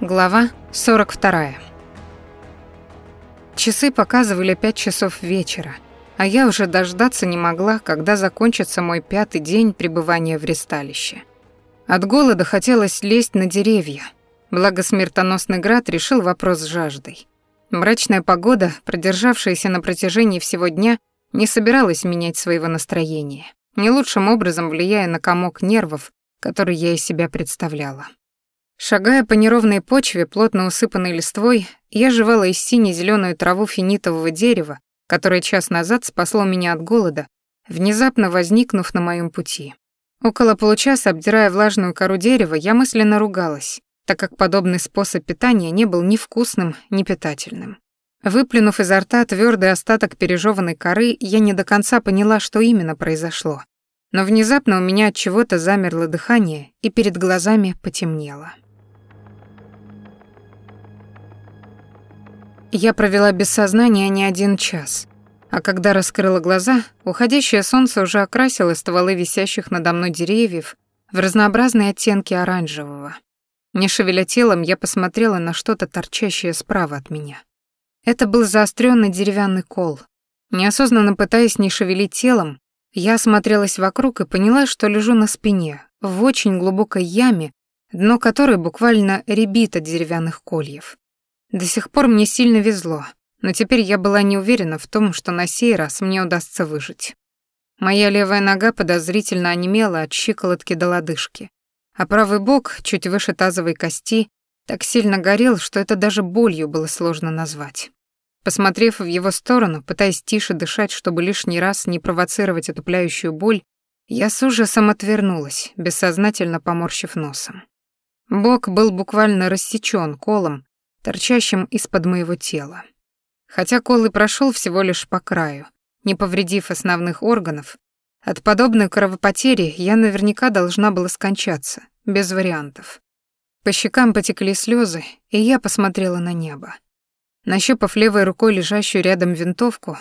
Глава 42. Часы показывали пять часов вечера, а я уже дождаться не могла, когда закончится мой пятый день пребывания в ресталище. От голода хотелось лезть на деревья, благо смертоносный град решил вопрос с жаждой. Мрачная погода, продержавшаяся на протяжении всего дня, не собиралась менять своего настроения, не лучшим образом влияя на комок нервов, который я из себя представляла. Шагая по неровной почве, плотно усыпанной листвой, я жевала из сине зеленую траву финитового дерева, которое час назад спасло меня от голода, внезапно возникнув на моем пути. Около получаса, обдирая влажную кору дерева, я мысленно ругалась, так как подобный способ питания не был ни вкусным, ни питательным. Выплюнув изо рта твердый остаток пережеванной коры, я не до конца поняла, что именно произошло. Но внезапно у меня от чего-то замерло дыхание, и перед глазами потемнело. Я провела без сознания не один час, а когда раскрыла глаза, уходящее солнце уже окрасило стволы висящих надо мной деревьев в разнообразные оттенки оранжевого. Не шевеля телом, я посмотрела на что-то торчащее справа от меня. Это был заостренный деревянный кол. Неосознанно пытаясь не шевелить телом, я осмотрелась вокруг и поняла, что лежу на спине, в очень глубокой яме, дно которой буквально рябит от деревянных кольев. До сих пор мне сильно везло, но теперь я была не уверена в том, что на сей раз мне удастся выжить. Моя левая нога подозрительно онемела от щиколотки до лодыжки, а правый бок, чуть выше тазовой кости, так сильно горел, что это даже болью было сложно назвать. Посмотрев в его сторону, пытаясь тише дышать, чтобы лишний раз не провоцировать отупляющую боль, я с ужасом отвернулась, бессознательно поморщив носом. Бок был буквально рассечён колом, торчащим из-под моего тела. Хотя кол и прошел всего лишь по краю, не повредив основных органов, от подобной кровопотери я наверняка должна была скончаться, без вариантов. По щекам потекли слезы, и я посмотрела на небо. Нащупав левой рукой лежащую рядом винтовку,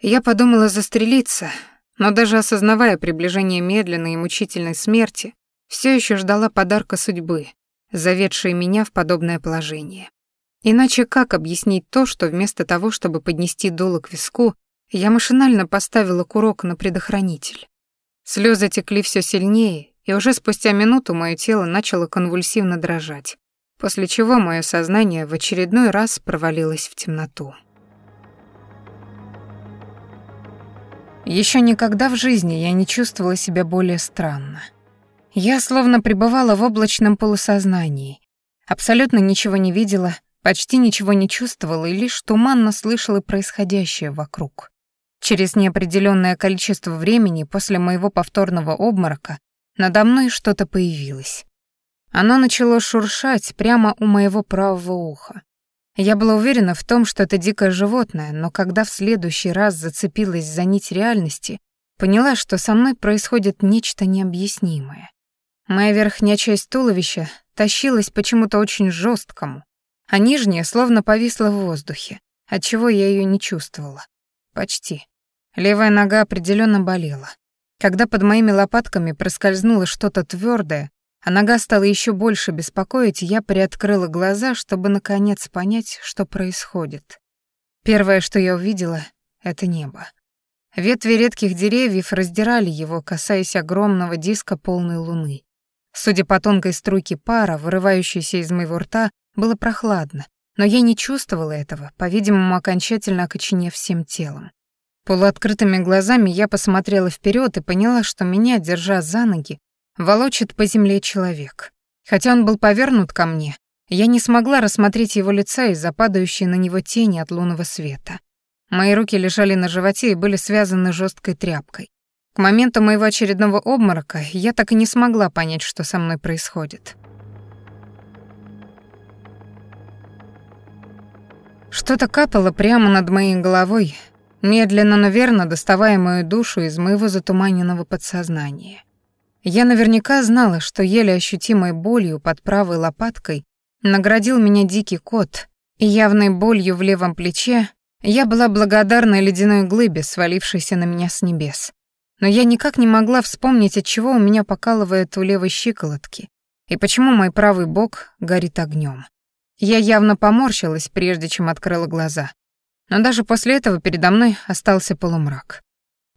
я подумала застрелиться, но даже осознавая приближение медленной и мучительной смерти, все еще ждала подарка судьбы, заведшей меня в подобное положение. Иначе как объяснить то, что вместо того, чтобы поднести дуло к виску, я машинально поставила курок на предохранитель? Слезы текли все сильнее, и уже спустя минуту мое тело начало конвульсивно дрожать, после чего мое сознание в очередной раз провалилось в темноту. Еще никогда в жизни я не чувствовала себя более странно. Я словно пребывала в облачном полусознании, абсолютно ничего не видела, Почти ничего не чувствовала и лишь туманно слышала происходящее вокруг. Через неопределённое количество времени после моего повторного обморока надо мной что-то появилось. Оно начало шуршать прямо у моего правого уха. Я была уверена в том, что это дикое животное, но когда в следующий раз зацепилась за нить реальности, поняла, что со мной происходит нечто необъяснимое. Моя верхняя часть туловища тащилась почему-то очень жесткому, а нижняя словно повисла в воздухе, отчего я ее не чувствовала. Почти. Левая нога определенно болела. Когда под моими лопатками проскользнуло что-то твердое, а нога стала еще больше беспокоить, я приоткрыла глаза, чтобы наконец понять, что происходит. Первое, что я увидела, — это небо. Ветви редких деревьев раздирали его, касаясь огромного диска полной луны. Судя по тонкой струйке пара, вырывающейся из моего рта, было прохладно, но я не чувствовала этого, по-видимому, окончательно окоченев всем телом. Полуоткрытыми глазами я посмотрела вперед и поняла, что меня, держа за ноги, волочит по земле человек. Хотя он был повернут ко мне, я не смогла рассмотреть его лица из-за падающей на него тени от лунного света. Мои руки лежали на животе и были связаны жесткой тряпкой. К моменту моего очередного обморока я так и не смогла понять, что со мной происходит. Что-то капало прямо над моей головой, медленно, но верно доставая мою душу из моего затуманенного подсознания. Я наверняка знала, что еле ощутимой болью под правой лопаткой наградил меня дикий кот, и явной болью в левом плече я была благодарна ледяной глыбе, свалившейся на меня с небес. Но я никак не могла вспомнить, от чего у меня покалывает у левой щиколотки и почему мой правый бок горит огнем. Я явно поморщилась, прежде чем открыла глаза. Но даже после этого передо мной остался полумрак.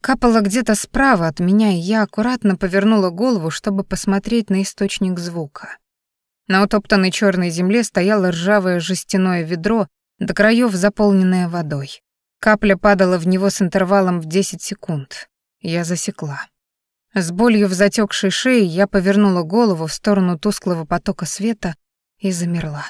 Капало где-то справа от меня, и я аккуратно повернула голову, чтобы посмотреть на источник звука. На утоптанной черной земле стояло ржавое жестяное ведро, до краев заполненное водой. Капля падала в него с интервалом в 10 секунд. Я засекла. С болью в затекшей шее я повернула голову в сторону тусклого потока света и замерла.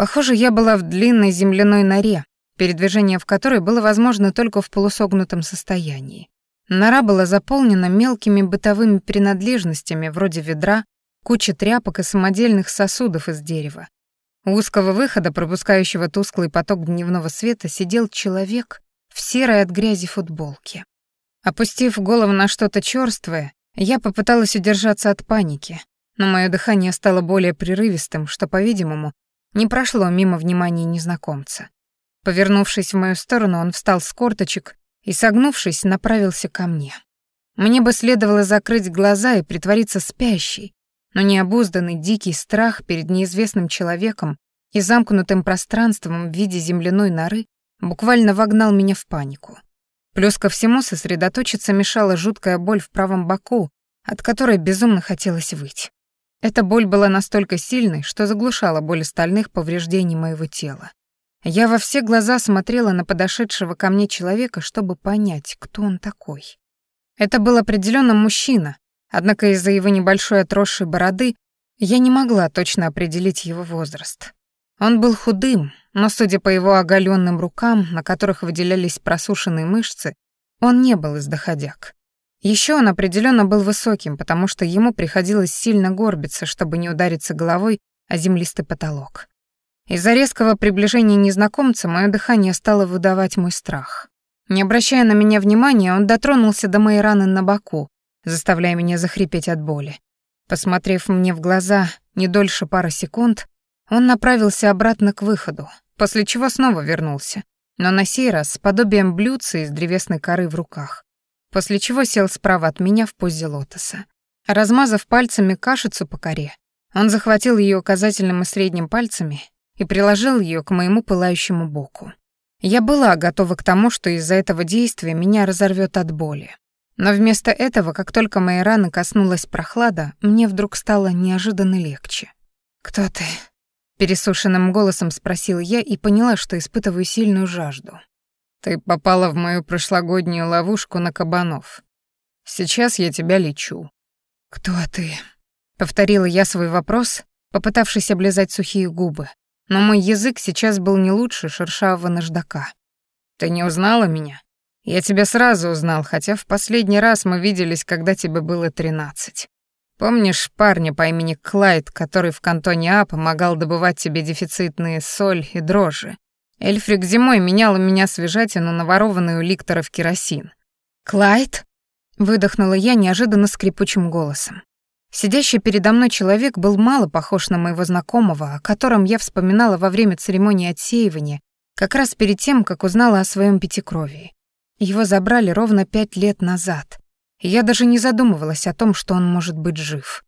Похоже, я была в длинной земляной норе, передвижение в которой было возможно только в полусогнутом состоянии. Нора была заполнена мелкими бытовыми принадлежностями вроде ведра, кучи тряпок и самодельных сосудов из дерева. У узкого выхода, пропускающего тусклый поток дневного света, сидел человек в серой от грязи футболке. Опустив голову на что-то чёрствое, я попыталась удержаться от паники, но мое дыхание стало более прерывистым, что, по-видимому, не прошло мимо внимания незнакомца. Повернувшись в мою сторону, он встал с корточек и, согнувшись, направился ко мне. Мне бы следовало закрыть глаза и притвориться спящей, но необузданный дикий страх перед неизвестным человеком и замкнутым пространством в виде земляной норы буквально вогнал меня в панику. Плюс ко всему сосредоточиться мешала жуткая боль в правом боку, от которой безумно хотелось выть. Эта боль была настолько сильной, что заглушала боль остальных повреждений моего тела. Я во все глаза смотрела на подошедшего ко мне человека, чтобы понять, кто он такой. Это был определенно мужчина, однако из-за его небольшой отросшей бороды я не могла точно определить его возраст. Он был худым, но, судя по его оголенным рукам, на которых выделялись просушенные мышцы, он не был из доходяг. Еще он определенно был высоким, потому что ему приходилось сильно горбиться, чтобы не удариться головой о землистый потолок. Из-за резкого приближения незнакомца мое дыхание стало выдавать мой страх. Не обращая на меня внимания, он дотронулся до моей раны на боку, заставляя меня захрипеть от боли. Посмотрев мне в глаза не дольше пары секунд, он направился обратно к выходу, после чего снова вернулся, но на сей раз с подобием блюдца из древесной коры в руках, после чего сел справа от меня в позе лотоса. Размазав пальцами кашицу по коре, он захватил ее указательным и средним пальцами и приложил ее к моему пылающему боку. Я была готова к тому, что из-за этого действия меня разорвет от боли. Но вместо этого, как только моей раны коснулась прохлада, мне вдруг стало неожиданно легче. «Кто ты?» — пересушенным голосом спросил я и поняла, что испытываю сильную жажду. «Ты попала в мою прошлогоднюю ловушку на кабанов. Сейчас я тебя лечу». «Кто ты?» — повторила я свой вопрос, попытавшись облизать сухие губы, но мой язык сейчас был не лучше шершавого наждака. «Ты не узнала меня? Я тебя сразу узнал, хотя в последний раз мы виделись, когда тебе было тринадцать. Помнишь парня по имени Клайд, который в кантоне А помогал добывать тебе дефицитные соль и дрожжи? Эльфрик зимой менял у меня свежатину на ворованную у ликторов керосин. «Клайд?» — выдохнула я неожиданно скрипучим голосом. Сидящий передо мной человек был мало похож на моего знакомого, о котором я вспоминала во время церемонии отсеивания, как раз перед тем, как узнала о своем пятикровии. Его забрали ровно пять лет назад, я даже не задумывалась о том, что он может быть жив.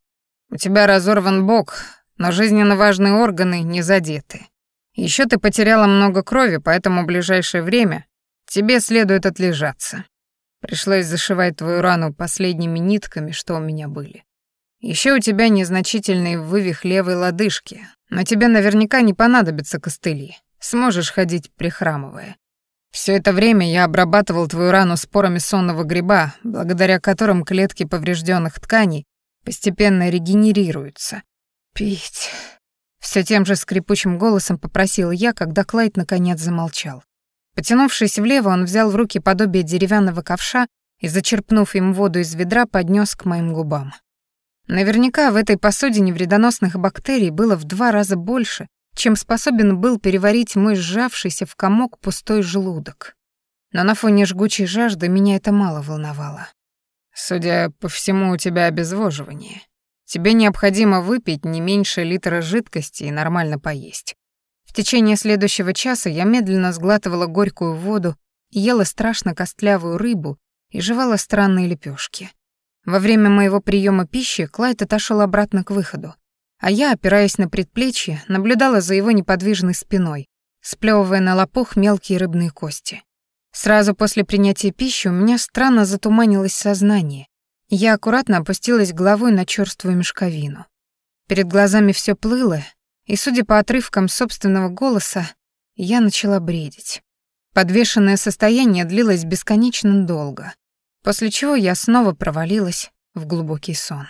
«У тебя разорван бок, но жизненно важные органы не задеты. Еще ты потеряла много крови, поэтому в ближайшее время тебе следует отлежаться. Пришлось зашивать твою рану последними нитками, что у меня были. Еще у тебя незначительный вывих левой лодыжки, но тебе наверняка не понадобятся костыли. Сможешь ходить прихрамывая. Все это время я обрабатывал твою рану спорами сонного гриба, благодаря которым клетки поврежденных тканей постепенно регенерируются. Пить. Все тем же скрипучим голосом попросил я, когда Клайд наконец замолчал. Потянувшись влево, он взял в руки подобие деревянного ковша и, зачерпнув им воду из ведра, поднес к моим губам. Наверняка в этой посудине вредоносных бактерий было в два раза больше, чем способен был переварить мой сжавшийся в комок пустой желудок. Но на фоне жгучей жажды меня это мало волновало. Судя по всему, у тебя обезвоживание. Тебе необходимо выпить не меньше литра жидкости и нормально поесть. В течение следующего часа я медленно сглатывала горькую воду, ела страшно костлявую рыбу и жевала странные лепешки. Во время моего приема пищи Клайд отошел обратно к выходу, а я, опираясь на предплечье, наблюдала за его неподвижной спиной, сплёвывая на лопух мелкие рыбные кости. Сразу после принятия пищи у меня странно затуманилось сознание. Я аккуратно опустилась головой на чёрствую мешковину. Перед глазами всё плыло, и, судя по отрывкам собственного голоса, я начала бредить. Подвешенное состояние длилось бесконечно долго, после чего я снова провалилась в глубокий сон.